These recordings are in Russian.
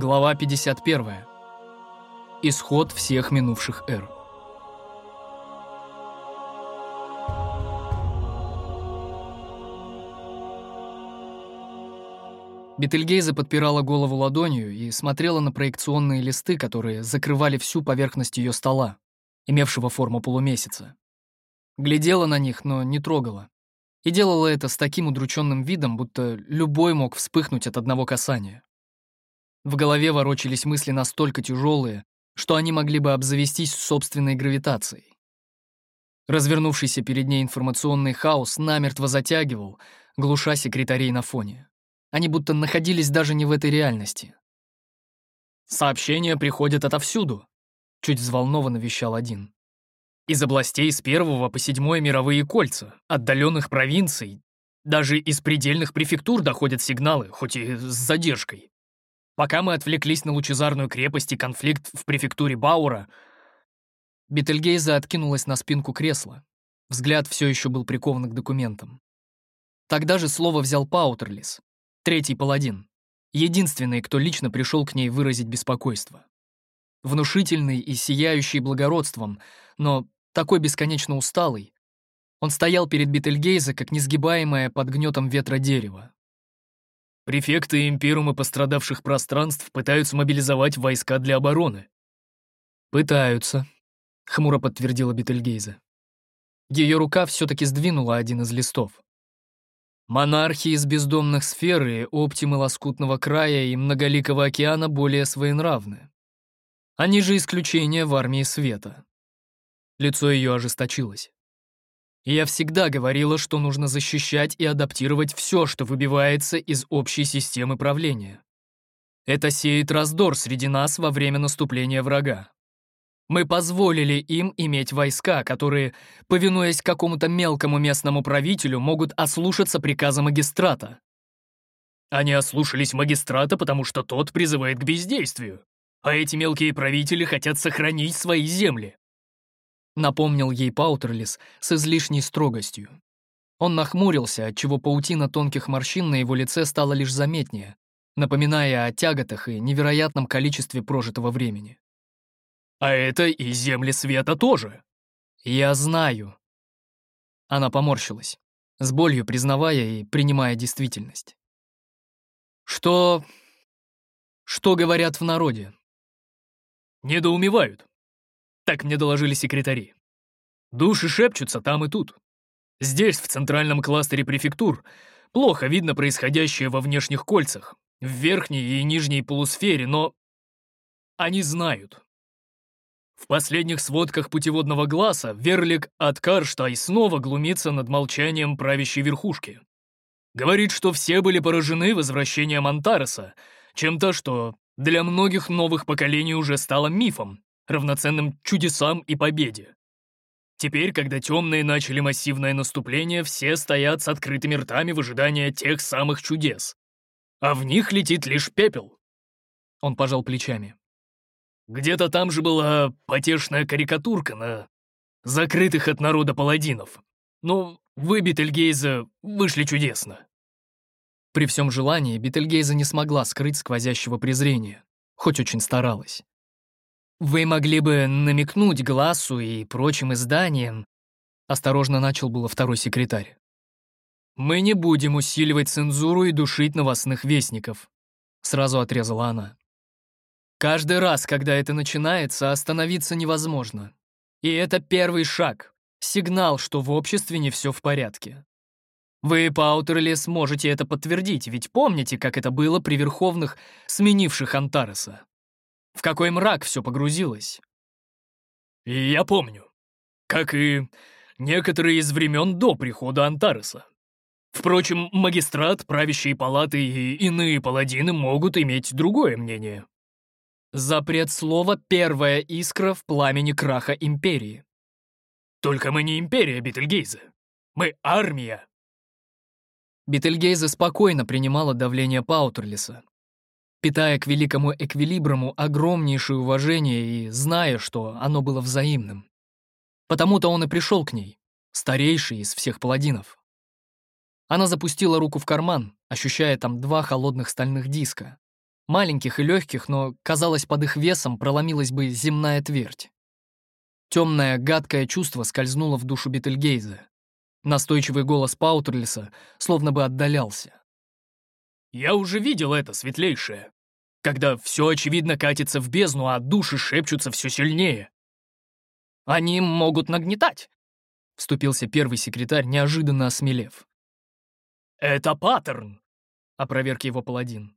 Глава 51. Исход всех минувших эр. Бетельгейза подпирала голову ладонью и смотрела на проекционные листы, которые закрывали всю поверхность ее стола, имевшего форму полумесяца. Глядела на них, но не трогала. И делала это с таким удрученным видом, будто любой мог вспыхнуть от одного касания. В голове ворочались мысли настолько тяжелые, что они могли бы обзавестись собственной гравитацией. Развернувшийся перед ней информационный хаос намертво затягивал, глуша секретарей на фоне. Они будто находились даже не в этой реальности. «Сообщения приходят отовсюду», — чуть взволнованно вещал один. «Из областей с первого по седьмое мировые кольца, отдаленных провинций, даже из предельных префектур доходят сигналы, хоть и с задержкой. Пока мы отвлеклись на лучезарную крепость и конфликт в префектуре Баура...» Бетельгейза откинулась на спинку кресла. Взгляд все еще был прикован к документам. Тогда же слово взял Паутерлис, Третий паладин. Единственный, кто лично пришел к ней выразить беспокойство. Внушительный и сияющий благородством, но такой бесконечно усталый. Он стоял перед Бетельгейзе, как несгибаемое под гнетом ветра дерево. Префекты Имперума пострадавших пространств пытаются мобилизовать войска для обороны. «Пытаются», — хмуро подтвердила Бетельгейзе. Ее рука все-таки сдвинула один из листов. Монархи из бездомных сфер и оптимы лоскутного края и многоликого океана более своенравны. Они же исключение в армии света. Лицо ее ожесточилось. Я всегда говорила, что нужно защищать и адаптировать все, что выбивается из общей системы правления. Это сеет раздор среди нас во время наступления врага. Мы позволили им иметь войска, которые, повинуясь какому-то мелкому местному правителю, могут ослушаться приказа магистрата. Они ослушались магистрата, потому что тот призывает к бездействию, а эти мелкие правители хотят сохранить свои земли. Напомнил ей Паутерлис с излишней строгостью. Он нахмурился, отчего паутина тонких морщин на его лице стала лишь заметнее, напоминая о тяготах и невероятном количестве прожитого времени. А это и земли света тоже. Я знаю. Она поморщилась, с болью признавая и принимая действительность. Что... Что говорят в народе? Недоумевают. Так мне доложили секретари. Души шепчутся там и тут. Здесь, в центральном кластере префектур, плохо видно происходящее во внешних кольцах, в верхней и нижней полусфере, но... Они знают. В последних сводках путеводного глаза Верлик от Карштай снова глумится над молчанием правящей верхушки. Говорит, что все были поражены возвращением Антареса, чем-то, что для многих новых поколений уже стало мифом, равноценным чудесам и победе. Теперь, когда темные начали массивное наступление, все стоят с открытыми ртами в ожидании тех самых чудес. А в них летит лишь пепел. Он пожал плечами. Где-то там же была потешная карикатурка на закрытых от народа паладинов. Но вы, Бетельгейза, вышли чудесно. При всем желании Бетельгейза не смогла скрыть сквозящего презрения, хоть очень старалась. «Вы могли бы намекнуть Глассу и прочим изданиям», осторожно начал было второй секретарь. «Мы не будем усиливать цензуру и душить новостных вестников», сразу отрезала она. Каждый раз, когда это начинается, остановиться невозможно. И это первый шаг, сигнал, что в обществе не все в порядке. Вы, Паутерли, сможете это подтвердить, ведь помните, как это было при Верховных, сменивших Антареса? В какой мрак все погрузилось? И я помню, как и некоторые из времен до прихода Антареса. Впрочем, магистрат, правящие палаты и иные паладины могут иметь другое мнение. Запрет слова «первая искра в пламени краха Империи». «Только мы не Империя, Бетельгейзе. Мы армия!» Бетельгейзе спокойно принимала давление Паутерлиса, питая к великому эквилибруму огромнейшее уважение и зная, что оно было взаимным. Потому-то он и пришел к ней, старейший из всех паладинов. Она запустила руку в карман, ощущая там два холодных стальных диска, Маленьких и легких, но, казалось, под их весом проломилась бы земная твердь. Темное, гадкое чувство скользнуло в душу Бетельгейза. Настойчивый голос Паутерлиса словно бы отдалялся. «Я уже видел это, светлейшее. Когда все очевидно катится в бездну, а души шепчутся все сильнее. Они могут нагнетать», — вступился первый секретарь, неожиданно осмелев. «Это паттерн», — опроверг его паладин.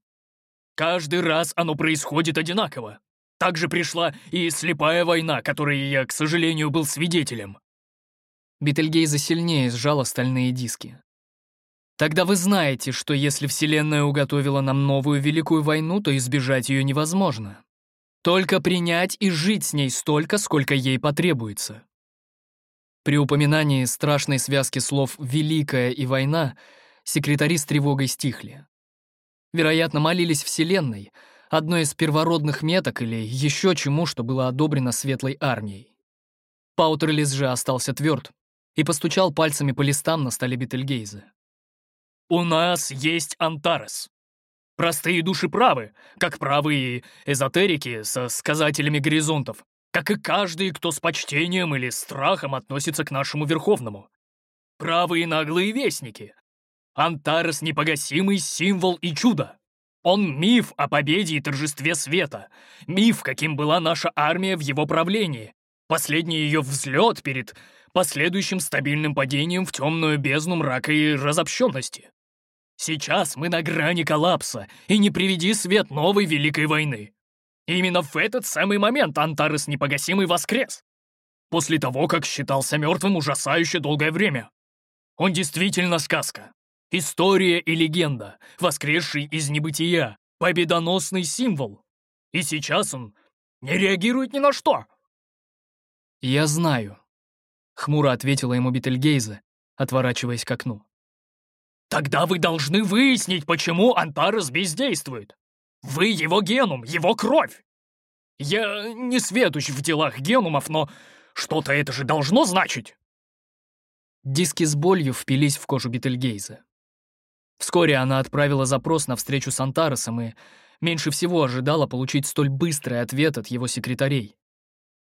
«Каждый раз оно происходит одинаково. Так же пришла и слепая война, которой я, к сожалению, был свидетелем. Бетельгейза сильнее сжал остальные диски. Тогда вы знаете, что если Вселенная уготовила нам новую Великую войну, то избежать ее невозможно. Только принять и жить с ней столько, сколько ей потребуется. При упоминании страшной связки слов «Великая» и «Война» секретари с тревогой стихли. Вероятно, молились Вселенной — одной из первородных меток или еще чему, что было одобрено Светлой Армией. Паутерлис же остался тверд и постучал пальцами по листам на столе Бетельгейза. «У нас есть Антарес. Простые души правы, как правые эзотерики со сказателями горизонтов, как и каждый, кто с почтением или страхом относится к нашему Верховному. Правые наглые вестники. Антарес — непогасимый символ и чудо. Он миф о победе и торжестве света. Миф, каким была наша армия в его правлении. Последний ее взлет перед последующим стабильным падением в темную бездну мрака и разобщенности. Сейчас мы на грани коллапса, и не приведи свет новой Великой войны. Именно в этот самый момент Антарес Непогасимый воскрес. После того, как считался мертвым ужасающе долгое время. Он действительно сказка. История и легенда, воскресший из небытия, победоносный символ. И сейчас он не реагирует ни на что. «Я знаю», — хмуро ответила ему Бетельгейзе, отворачиваясь к окну. «Тогда вы должны выяснить, почему Антарес бездействует. Вы его генум, его кровь. Я не светуч в делах генумов, но что-то это же должно значить». Диски с болью впились в кожу Бетельгейза. Вскоре она отправила запрос на встречу с Антаресом и меньше всего ожидала получить столь быстрый ответ от его секретарей.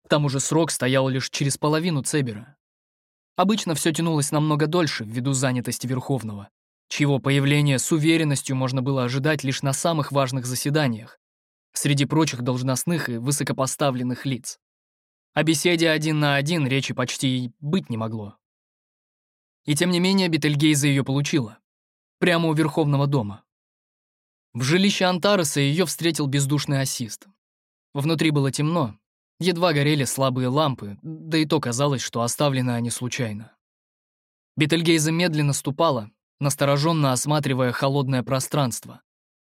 К тому же срок стоял лишь через половину Цебера. Обычно все тянулось намного дольше ввиду занятости Верховного, чьего появления с уверенностью можно было ожидать лишь на самых важных заседаниях, среди прочих должностных и высокопоставленных лиц. О беседе один на один речи почти быть не могло. И тем не менее Бетельгейза ее получила прямо у Верховного дома. В жилище Антареса ее встретил бездушный ассист. Внутри было темно, едва горели слабые лампы, да и то казалось, что оставлены они случайно. Бетельгейза медленно ступала, настороженно осматривая холодное пространство,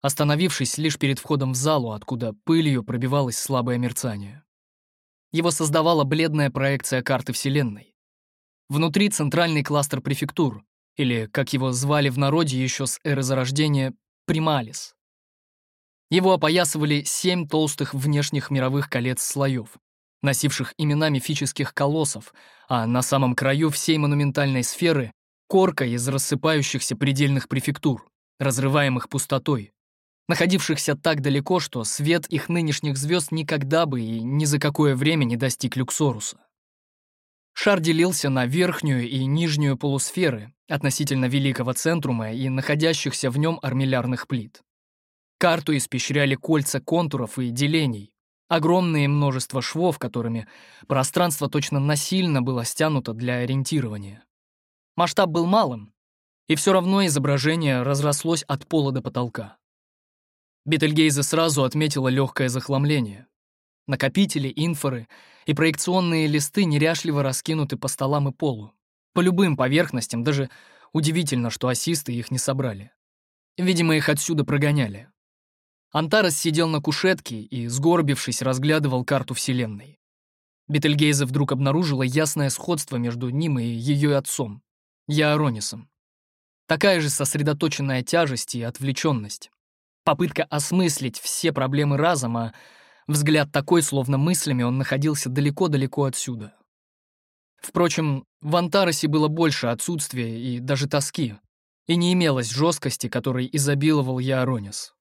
остановившись лишь перед входом в залу, откуда пылью пробивалось слабое мерцание. Его создавала бледная проекция карты Вселенной. Внутри центральный кластер префектур, или, как его звали в народе еще с эры Зарождения, Прималис. Его опоясывали семь толстых внешних мировых колец слоев, носивших имена мифических колоссов, а на самом краю всей монументальной сферы — корка из рассыпающихся предельных префектур, разрываемых пустотой, находившихся так далеко, что свет их нынешних звезд никогда бы и ни за какое время не достиг Люксоруса. Шар делился на верхнюю и нижнюю полусферы относительно великого центрума и находящихся в нем армиллярных плит. Карту испещряли кольца контуров и делений, огромное множество швов, которыми пространство точно насильно было стянуто для ориентирования. Масштаб был малым, и все равно изображение разрослось от пола до потолка. Бетельгейзе сразу отметила легкое захламление. Накопители, инфоры и проекционные листы неряшливо раскинуты по столам и полу. По любым поверхностям, даже удивительно, что ассисты их не собрали. Видимо, их отсюда прогоняли. Антарес сидел на кушетке и, сгорбившись, разглядывал карту Вселенной. Бетельгейзе вдруг обнаружила ясное сходство между ним и ее отцом, Яаронисом. Такая же сосредоточенная тяжесть и отвлеченность. Попытка осмыслить все проблемы разом, а Взгляд такой, словно мыслями он находился далеко-далеко отсюда. Впрочем, в Антаросе было больше отсутствия и даже тоски, и не имелось жесткости, которой изобиловал Яаронис.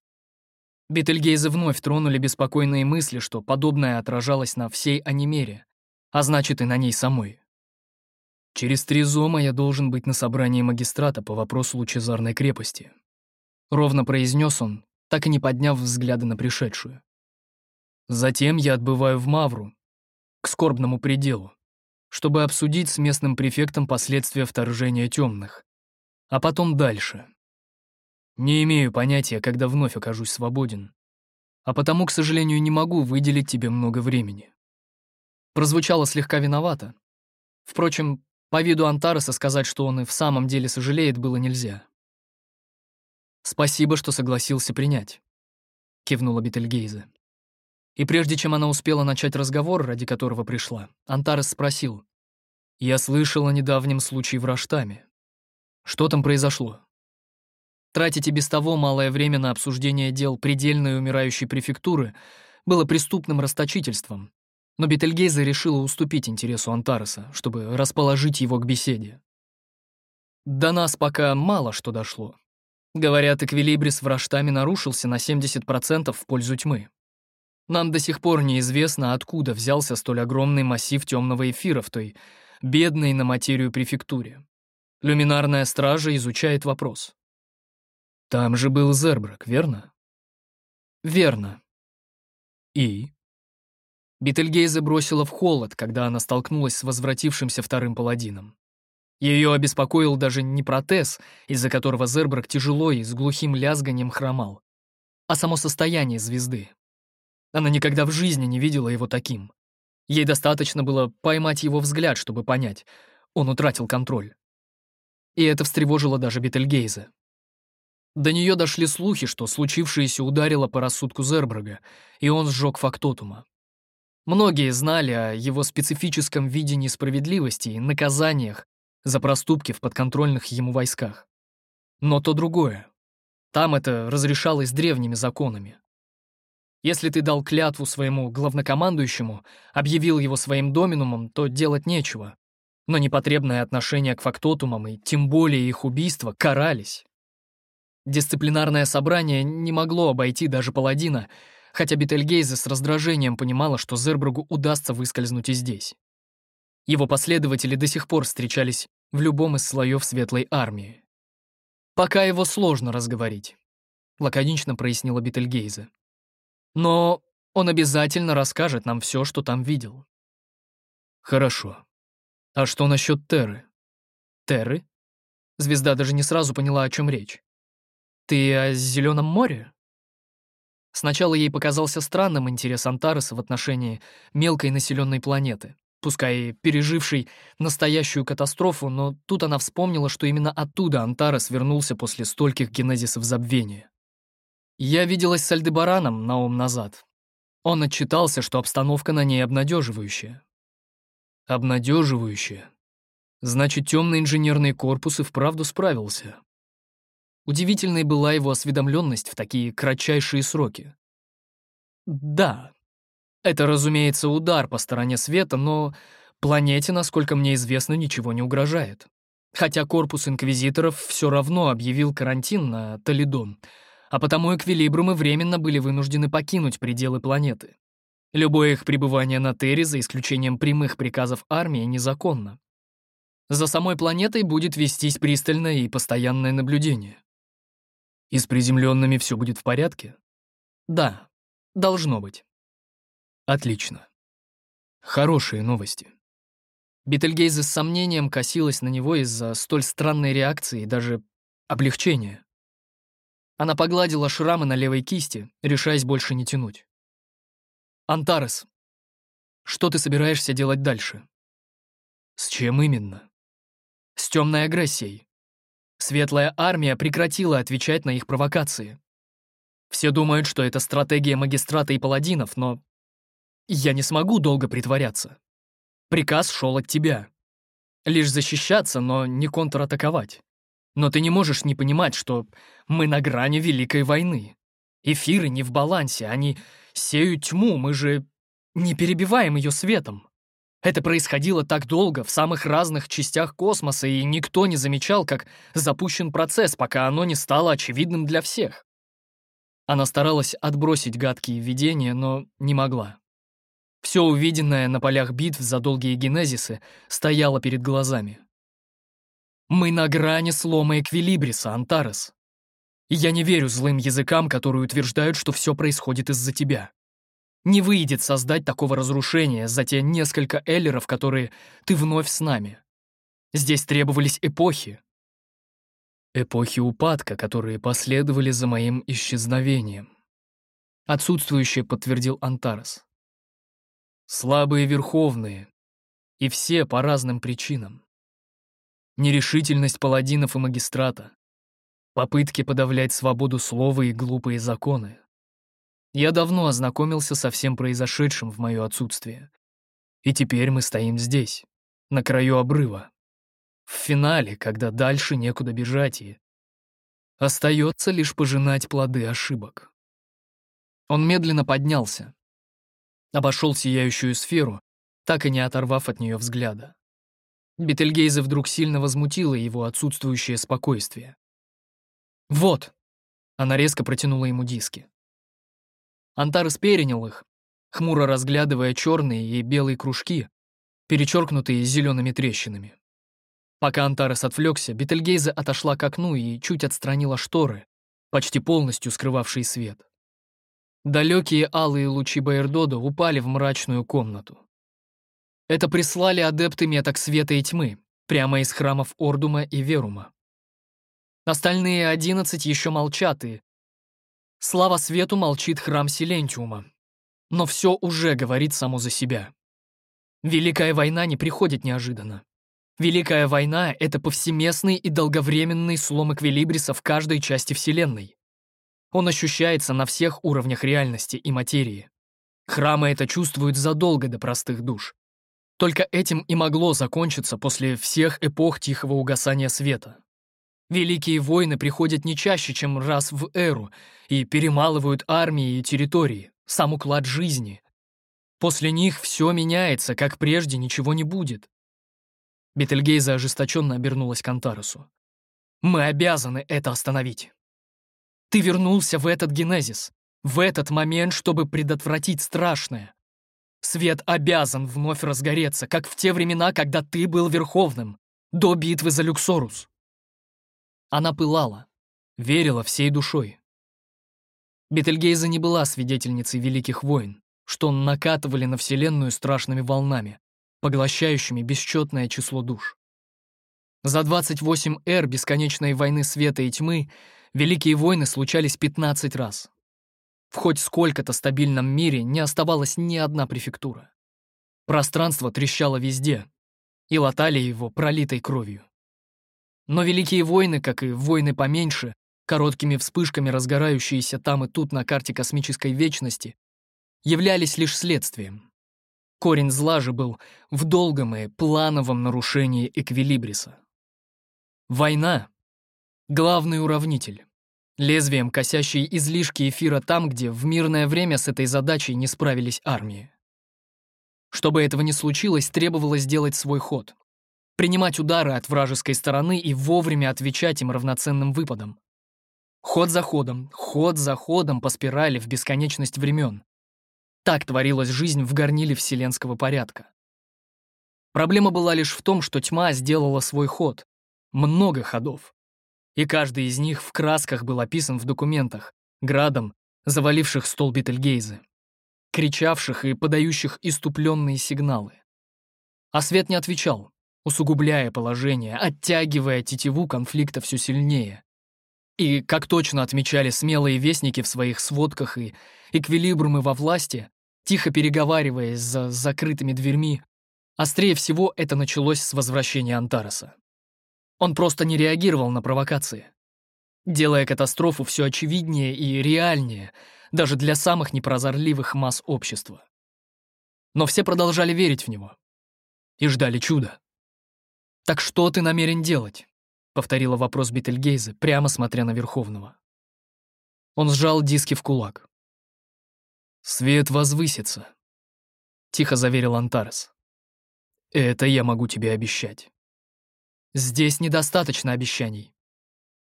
Бетельгейзы вновь тронули беспокойные мысли, что подобное отражалось на всей Анимере, а значит и на ней самой. Через три зома я должен быть на собрании магистрата по вопросу лучезарной крепости. Ровно произнес он, так и не подняв взгляды на пришедшую. Затем я отбываю в Мавру, к скорбному пределу, чтобы обсудить с местным префектом последствия вторжения темных, а потом дальше. Не имею понятия, когда вновь окажусь свободен, а потому, к сожалению, не могу выделить тебе много времени. Прозвучало слегка виновато. Впрочем, по виду Антареса сказать, что он и в самом деле сожалеет, было нельзя. «Спасибо, что согласился принять», — кивнула Бетельгейзе. И прежде чем она успела начать разговор, ради которого пришла, Антарес спросил. «Я слышал о недавнем случае в Раштаме. Что там произошло?» Тратить без того малое время на обсуждение дел предельной умирающей префектуры было преступным расточительством, но Бетельгейза решила уступить интересу Антареса, чтобы расположить его к беседе. До нас пока мало что дошло. Говорят, эквилибрис в Раштаме нарушился на 70% в пользу тьмы. Нам до сих пор неизвестно, откуда взялся столь огромный массив темного эфира в той бедной на материю префектуре. Люминарная стража изучает вопрос. Там же был Зербрак, верно? Верно. И? Бетельгейзе бросила в холод, когда она столкнулась с возвратившимся вторым паладином. Ее обеспокоил даже не протез, из-за которого Зербрак тяжело и с глухим лязганием хромал, а само состояние звезды. Она никогда в жизни не видела его таким. Ей достаточно было поймать его взгляд, чтобы понять, он утратил контроль. И это встревожило даже Бетельгейзе. До нее дошли слухи, что случившееся ударило по рассудку Зербрага, и он сжег фактотума. Многие знали о его специфическом видении справедливости и наказаниях за проступки в подконтрольных ему войсках. Но то другое. Там это разрешалось древними законами. Если ты дал клятву своему главнокомандующему, объявил его своим доминумом, то делать нечего. Но непотребное отношение к фактотумам и тем более их убийство карались. Дисциплинарное собрание не могло обойти даже паладина, хотя Бетельгейзе с раздражением понимала, что Зербругу удастся выскользнуть и здесь. Его последователи до сих пор встречались в любом из слоев Светлой Армии. «Пока его сложно разговорить», — лаконично прояснила Бетельгейзе. «Но он обязательно расскажет нам все, что там видел». «Хорошо. А что насчет Терры?» «Терры?» Звезда даже не сразу поняла, о чем речь. «Ты о Зеленом море?» Сначала ей показался странным интерес Антареса в отношении мелкой населенной планеты, пускай и пережившей настоящую катастрофу, но тут она вспомнила, что именно оттуда Антарес вернулся после стольких генезисов забвения. Я виделась с Альдебараном на ум назад. Он отчитался, что обстановка на ней обнадеживающая. Обнадеживающая. Значит, темный инженерный корпус и вправду справился. Удивительной была его осведомленность в такие кратчайшие сроки. Да, это, разумеется, удар по стороне света, но планете, насколько мне известно, ничего не угрожает. Хотя корпус инквизиторов все равно объявил карантин на Толидон, а потому эквилибрумы временно были вынуждены покинуть пределы планеты. Любое их пребывание на Терре, за исключением прямых приказов армии, незаконно. За самой планетой будет вестись пристальное и постоянное наблюдение. И с приземленными все будет в порядке? Да, должно быть. Отлично. Хорошие новости. Бетельгейзе с сомнением косилась на него из-за столь странной реакции и даже облегчения. Она погладила шрамы на левой кисти, решаясь больше не тянуть. «Антарес, что ты собираешься делать дальше?» «С чем именно?» «С темной агрессией. Светлая армия прекратила отвечать на их провокации. Все думают, что это стратегия магистрата и паладинов, но я не смогу долго притворяться. Приказ шел от тебя. Лишь защищаться, но не контратаковать. Но ты не можешь не понимать, что мы на грани Великой войны. Эфиры не в балансе, они сеют тьму, мы же не перебиваем ее светом. Это происходило так долго, в самых разных частях космоса, и никто не замечал, как запущен процесс, пока оно не стало очевидным для всех. Она старалась отбросить гадкие видения, но не могла. Все увиденное на полях битв за долгие генезисы стояло перед глазами. «Мы на грани слома Эквилибриса, Антарес. я не верю злым языкам, которые утверждают, что все происходит из-за тебя. Не выйдет создать такого разрушения за те несколько эллеров, которые ты вновь с нами. Здесь требовались эпохи. Эпохи упадка, которые последовали за моим исчезновением. Отсутствующее подтвердил Антарес. Слабые верховные, и все по разным причинам. Нерешительность паладинов и магистрата, попытки подавлять свободу слова и глупые законы. Я давно ознакомился со всем произошедшим в мое отсутствие. И теперь мы стоим здесь, на краю обрыва. В финале, когда дальше некуда бежать и... Остается лишь пожинать плоды ошибок. Он медленно поднялся, обошел сияющую сферу, так и не оторвав от нее взгляда. Бетельгейзе вдруг сильно возмутило его отсутствующее спокойствие. «Вот!» — она резко протянула ему диски. Антарес перенял их, хмуро разглядывая черные и белые кружки, перечеркнутые зелеными трещинами. Пока Антарес отвлекся, Бетельгейзе отошла к окну и чуть отстранила шторы, почти полностью скрывавшие свет. Далекие алые лучи Байердода упали в мрачную комнату. Это прислали адепты меток света и тьмы, прямо из храмов Ордума и Верума. Остальные одиннадцать еще молчат и Слава свету молчит храм Силентиума. Но все уже говорит само за себя. Великая война не приходит неожиданно. Великая война — это повсеместный и долговременный слом эквилибриса в каждой части Вселенной. Он ощущается на всех уровнях реальности и материи. Храмы это чувствуют задолго до простых душ. Только этим и могло закончиться после всех эпох тихого угасания света. Великие войны приходят не чаще, чем раз в эру, и перемалывают армии и территории, сам уклад жизни. После них все меняется, как прежде ничего не будет. Бетельгейза ожесточенно обернулась к Антарусу. «Мы обязаны это остановить. Ты вернулся в этот генезис, в этот момент, чтобы предотвратить страшное. Свет обязан вновь разгореться, как в те времена, когда ты был Верховным, до битвы за Люксорус. Она пылала, верила всей душой. Бетельгейза не была свидетельницей Великих войн, что накатывали на Вселенную страшными волнами, поглощающими бесчетное число душ. За 28 эр бесконечной войны света и тьмы Великие войны случались 15 раз. В хоть сколько-то стабильном мире не оставалась ни одна префектура. Пространство трещало везде, и латали его пролитой кровью. Но Великие войны, как и войны поменьше, короткими вспышками разгорающиеся там и тут на карте космической вечности, являлись лишь следствием. Корень зла же был в долгом и плановом нарушении эквилибриса. Война — главный уравнитель, лезвием косящий излишки эфира там, где в мирное время с этой задачей не справились армии. Чтобы этого не случилось, требовалось сделать свой ход принимать удары от вражеской стороны и вовремя отвечать им равноценным выпадом. Ход за ходом, ход за ходом по спирали в бесконечность времен. Так творилась жизнь в горниле вселенского порядка. Проблема была лишь в том, что тьма сделала свой ход. Много ходов. И каждый из них в красках был описан в документах, градом, заваливших стол Бетельгейзе, кричавших и подающих иступленные сигналы. А свет не отвечал, усугубляя положение, оттягивая тетиву конфликта все сильнее. И, как точно отмечали смелые вестники в своих сводках и эквилибрумы во власти, тихо переговариваясь за закрытыми дверьми, острее всего это началось с возвращения Антареса. Он просто не реагировал на провокации, делая катастрофу все очевиднее и реальнее даже для самых непрозорливых масс общества. Но все продолжали верить в него и ждали чуда. «Так что ты намерен делать?» — повторила вопрос Бетельгейзе, прямо смотря на Верховного. Он сжал диски в кулак. «Свет возвысится», — тихо заверил Антарес. «Это я могу тебе обещать». «Здесь недостаточно обещаний.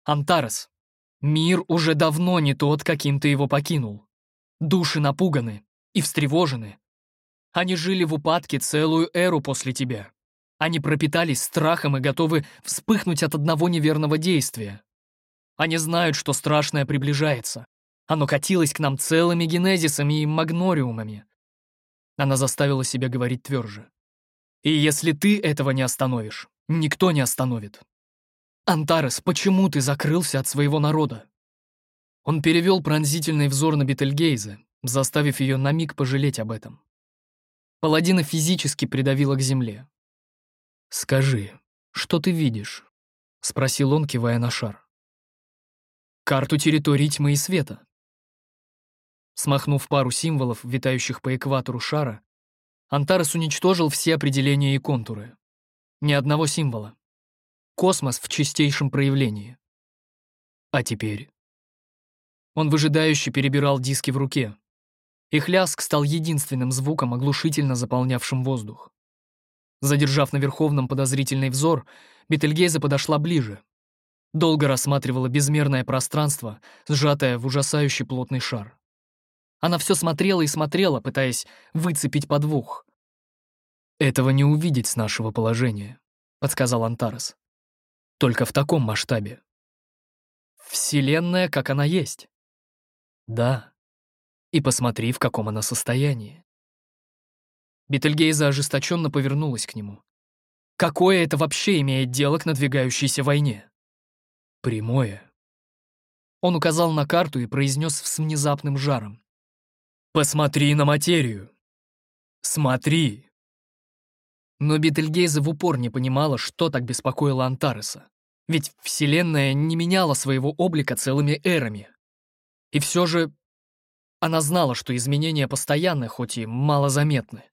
Антарес, Мир уже давно не тот, каким ты его покинул. Души напуганы и встревожены. Они жили в упадке целую эру после тебя. Они пропитались страхом и готовы вспыхнуть от одного неверного действия. Они знают, что страшное приближается. Оно катилось к нам целыми генезисами и магнориумами. Она заставила себя говорить тверже. И если ты этого не остановишь, никто не остановит. Антарес, почему ты закрылся от своего народа? Он перевел пронзительный взор на Бетельгейзе, заставив ее на миг пожалеть об этом. Паладина физически придавила к земле. «Скажи, что ты видишь?» — спросил он, кивая на шар. «Карту территорий тьмы и света». Смахнув пару символов, витающих по экватору шара, Антарес уничтожил все определения и контуры. Ни одного символа. Космос в чистейшем проявлении. А теперь? Он выжидающе перебирал диски в руке. Их ляск стал единственным звуком, оглушительно заполнявшим воздух. Задержав на Верховном подозрительный взор, Бетельгейза подошла ближе. Долго рассматривала безмерное пространство, сжатое в ужасающий плотный шар. Она все смотрела и смотрела, пытаясь выцепить подвох. «Этого не увидеть с нашего положения», — подсказал Антарес. «Только в таком масштабе». «Вселенная, как она есть». «Да. И посмотри, в каком она состоянии». Бетельгейза ожесточенно повернулась к нему. Какое это вообще имеет дело к надвигающейся войне? Прямое. Он указал на карту и произнес с внезапным жаром. «Посмотри на материю! Смотри!» Но Бетельгейза в упор не понимала, что так беспокоило Антареса. Ведь Вселенная не меняла своего облика целыми эрами. И все же она знала, что изменения постоянны, хоть и малозаметны.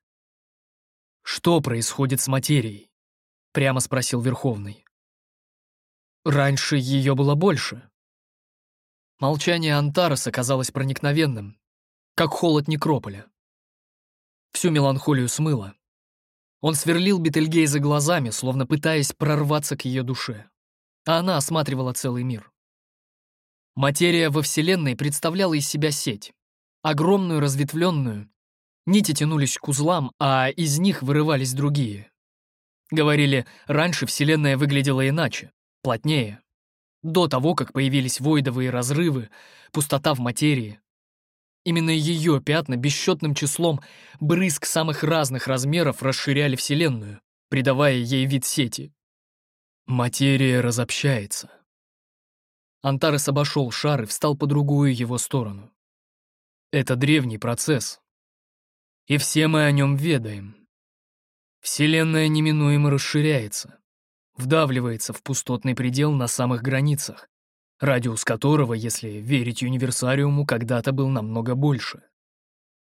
«Что происходит с материей?» — прямо спросил Верховный. «Раньше ее было больше». Молчание Антараса казалось проникновенным, как холод некрополя. Всю меланхолию смыло. Он сверлил Бетельгейза глазами, словно пытаясь прорваться к ее душе. А она осматривала целый мир. Материя во Вселенной представляла из себя сеть, огромную разветвленную, Нити тянулись к узлам, а из них вырывались другие. Говорили, раньше Вселенная выглядела иначе, плотнее. До того, как появились войдовые разрывы, пустота в материи. Именно ее пятна бесчетным числом брызг самых разных размеров расширяли Вселенную, придавая ей вид сети. Материя разобщается. Антарес обошел шар и встал по другую его сторону. Это древний процесс, и все мы о нем ведаем. Вселенная неминуемо расширяется, вдавливается в пустотный предел на самых границах, радиус которого, если верить универсариуму, когда-то был намного больше.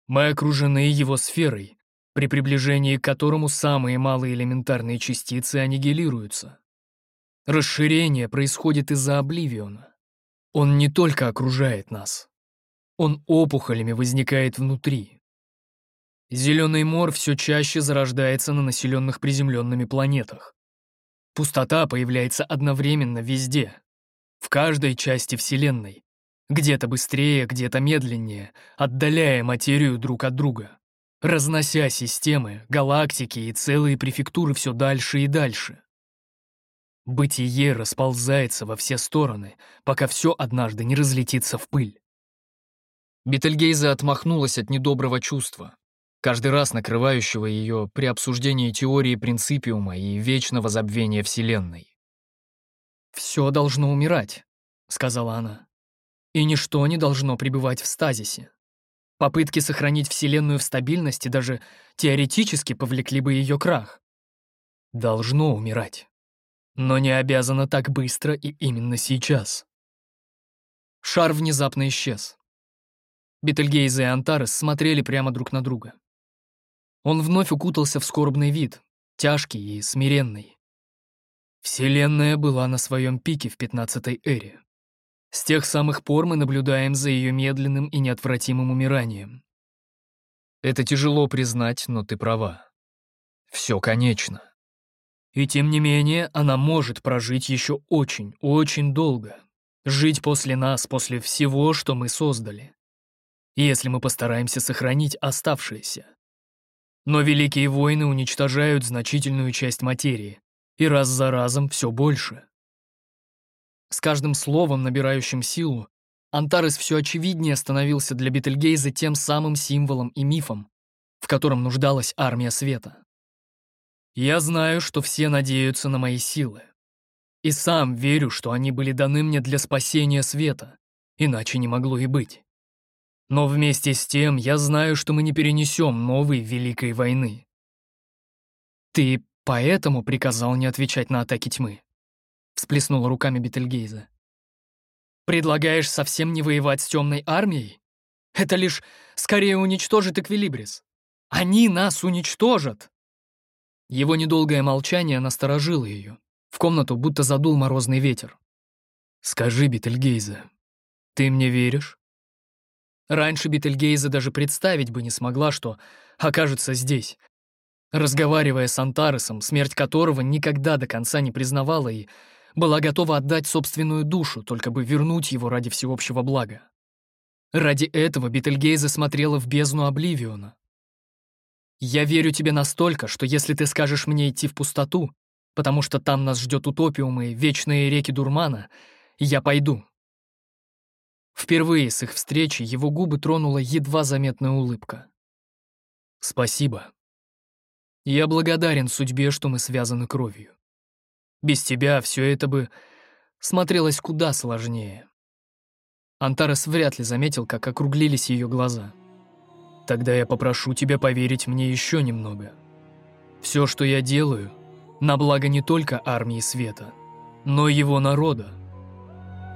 Мы окружены его сферой, при приближении к которому самые малые элементарные частицы аннигилируются. Расширение происходит из-за обливиона. Он не только окружает нас, он опухолями возникает внутри, Зеленый мор все чаще зарождается на населенных приземленными планетах. Пустота появляется одновременно везде, в каждой части Вселенной, где-то быстрее, где-то медленнее, отдаляя материю друг от друга, разнося системы, галактики и целые префектуры все дальше и дальше. Бытие расползается во все стороны, пока все однажды не разлетится в пыль. Бетельгейза отмахнулась от недоброго чувства, каждый раз накрывающего ее при обсуждении теории принципиума и вечного забвения Вселенной. «Все должно умирать», — сказала она. «И ничто не должно пребывать в стазисе. Попытки сохранить Вселенную в стабильности даже теоретически повлекли бы ее крах. Должно умирать. Но не обязано так быстро и именно сейчас». Шар внезапно исчез. Бетельгейзе и Антарес смотрели прямо друг на друга. Он вновь укутался в скорбный вид, тяжкий и смиренный. Вселенная была на своем пике в пятнадцатой эре. С тех самых пор мы наблюдаем за ее медленным и неотвратимым умиранием. Это тяжело признать, но ты права. Все конечно. И тем не менее, она может прожить еще очень, очень долго. Жить после нас, после всего, что мы создали. Если мы постараемся сохранить оставшееся. Но великие войны уничтожают значительную часть материи, и раз за разом все больше. С каждым словом, набирающим силу, Антарес все очевиднее становился для Бетельгейза тем самым символом и мифом, в котором нуждалась армия света. Я знаю, что все надеются на мои силы. И сам верю, что они были даны мне для спасения света, иначе не могло и быть. Но вместе с тем я знаю, что мы не перенесем новой Великой войны. Ты поэтому приказал не отвечать на атаки тьмы? Всплеснула руками Бетельгейза. Предлагаешь совсем не воевать с темной армией? Это лишь скорее уничтожит Эквилибрис. Они нас уничтожат!» Его недолгое молчание насторожило ее. В комнату будто задул морозный ветер. «Скажи, Бетельгейзе, ты мне веришь?» Раньше Бетельгейзе даже представить бы не смогла, что окажется здесь. Разговаривая с Антаресом, смерть которого никогда до конца не признавала и была готова отдать собственную душу, только бы вернуть его ради всеобщего блага. Ради этого Бетельгейзе смотрела в бездну Обливиона. «Я верю тебе настолько, что если ты скажешь мне идти в пустоту, потому что там нас ждет утопиум и вечные реки дурмана, я пойду». Впервые с их встречи его губы тронула едва заметная улыбка. «Спасибо. Я благодарен судьбе, что мы связаны кровью. Без тебя все это бы смотрелось куда сложнее. Антарес вряд ли заметил, как округлились ее глаза. Тогда я попрошу тебя поверить мне еще немного. Все, что я делаю, на благо не только армии света, но и его народа.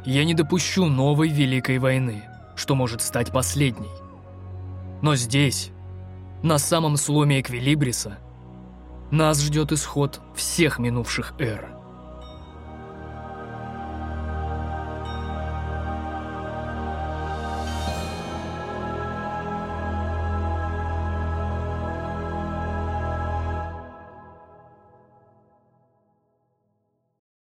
Я не допущу новой Великой войны, что может стать последней. Но здесь, на самом сломе Эквилибриса, нас ждет исход всех минувших эр.